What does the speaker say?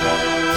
Bye.